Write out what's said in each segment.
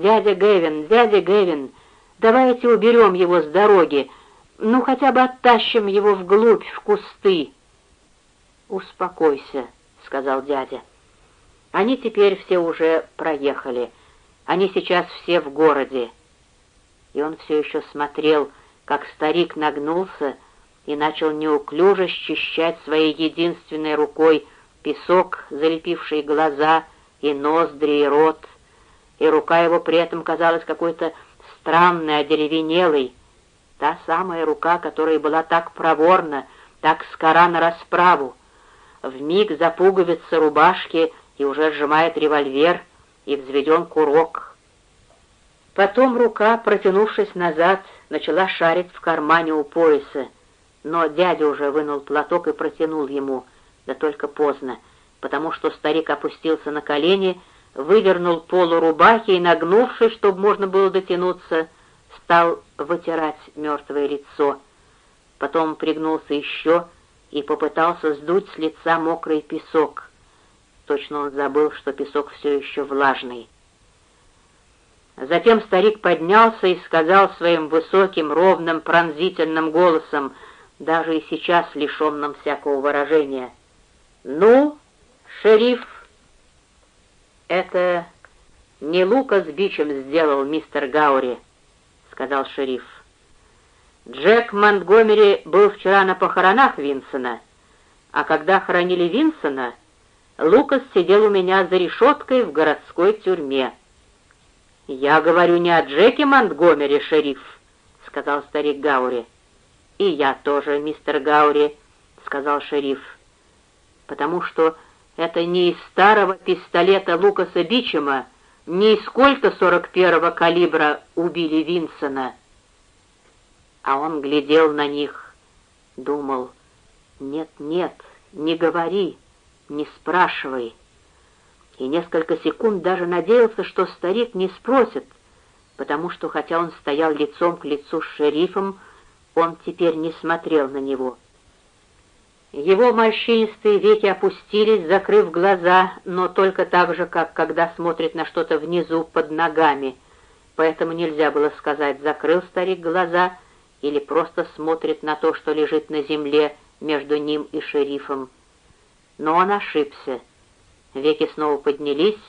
дядя Гэвин, дядя Гэвин, давайте уберем его с дороги, ну хотя бы оттащим его вглубь, в кусты». «Успокойся», — сказал дядя. «Они теперь все уже проехали. Они сейчас все в городе». И он все еще смотрел, как старик нагнулся и начал неуклюже счищать своей единственной рукой песок, залепивший глаза и ноздри, и рот, и рука его при этом казалась какой-то странной, одеревенелой, та самая рука, которая была так проворна, так скора на расправу, вмиг запуговится рубашки и уже сжимает револьвер, и взведен курок. Потом рука, протянувшись назад, начала шарить в кармане у пояса, но дядя уже вынул платок и протянул ему, да только поздно, потому что старик опустился на колени, вывернул полу рубахи и, нагнувшись, чтобы можно было дотянуться, стал вытирать мертвое лицо. Потом пригнулся еще и попытался сдуть с лица мокрый песок. Точно он забыл, что песок все еще влажный. Затем старик поднялся и сказал своим высоким, ровным, пронзительным голосом, даже и сейчас лишенным всякого выражения, «Ну, шериф, это не Лука с бичем сделал мистер Гаури», — сказал шериф. «Джек Монтгомери был вчера на похоронах Винсона, а когда хоронили Винсона, Лукас сидел у меня за решеткой в городской тюрьме». «Я говорю не о Джеке Монтгомери, шериф», — сказал старик Гаури. «И я тоже, мистер Гаури», — сказал шериф, «потому что это не из старого пистолета Лукаса Бичема, не из сорок первого калибра убили Винсона». А он глядел на них, думал, «Нет, нет, не говори, не спрашивай» и несколько секунд даже надеялся, что старик не спросит, потому что, хотя он стоял лицом к лицу с шерифом, он теперь не смотрел на него. Его морщинистые веки опустились, закрыв глаза, но только так же, как когда смотрит на что-то внизу под ногами, поэтому нельзя было сказать, закрыл старик глаза или просто смотрит на то, что лежит на земле между ним и шерифом. Но он ошибся. Веки снова поднялись,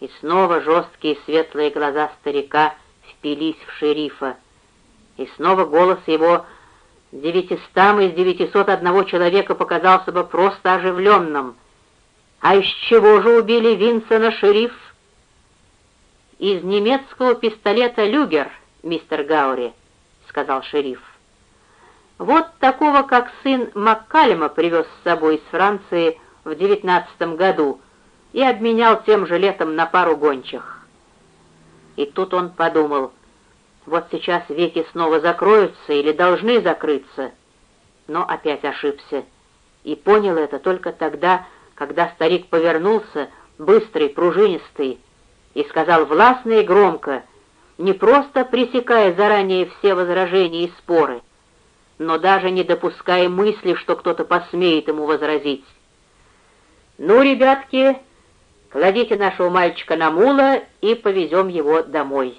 и снова жесткие светлые глаза старика впились в шерифа. И снова голос его девятистам из девятисот одного человека показался бы просто оживленным. «А из чего же убили Винсона, шериф?» «Из немецкого пистолета «Люгер», мистер Гаури», — сказал шериф. «Вот такого, как сын Маккалема привез с собой из Франции в девятнадцатом году», и обменял тем же летом на пару гончих. И тут он подумал, вот сейчас веки снова закроются или должны закрыться, но опять ошибся, и понял это только тогда, когда старик повернулся, быстрый, пружинистый, и сказал властно и громко, не просто пресекая заранее все возражения и споры, но даже не допуская мысли, что кто-то посмеет ему возразить. «Ну, ребятки, Кладите нашего мальчика на мула и повезем его домой».